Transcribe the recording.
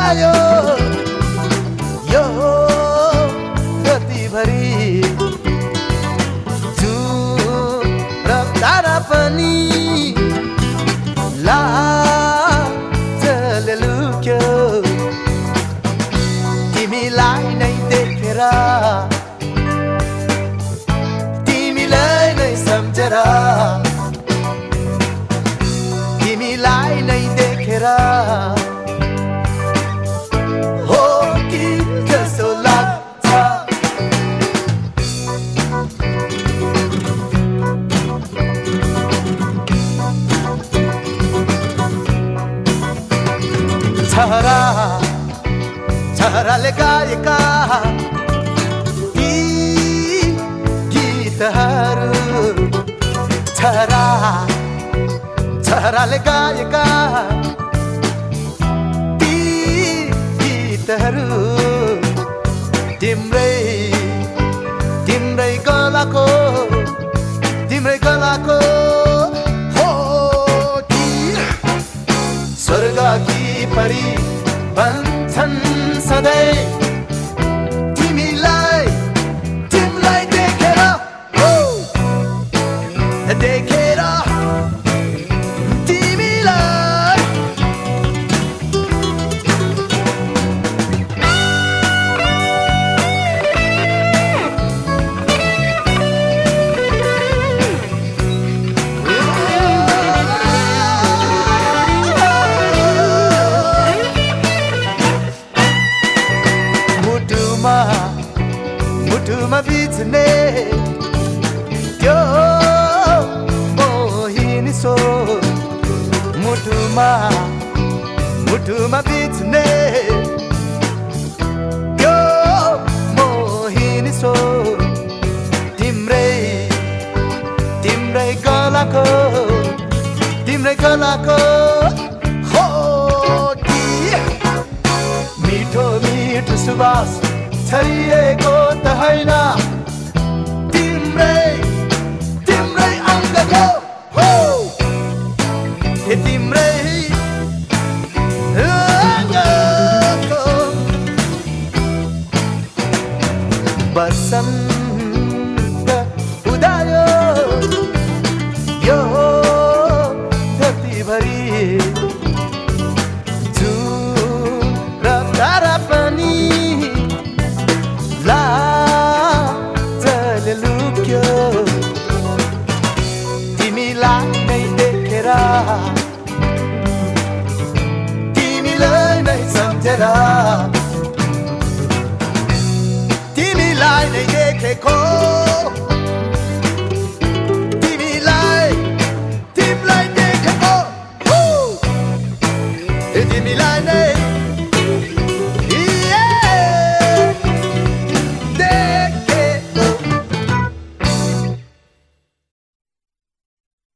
उदायो यो भरि जुन र तारा पनि छहरा छहराले गाएका यी गीतहरू छहरा छहराले गाएका ती गीतहरू तिम्रै तिम्रै गलाको तिम्रै गलाको परी भन्छन् सधैँ मुटुमा बिच्ने त्यो मोहिनी सो मुटुमा मुटुमा बिच्ने त्यो मोहिनी सो तिम्रै तिम्रै गलाको तिम्रै गलाको हो मिठो मिठो सुवास छरिएको त होइन तिम्रै तिम्रै Timmy line, they take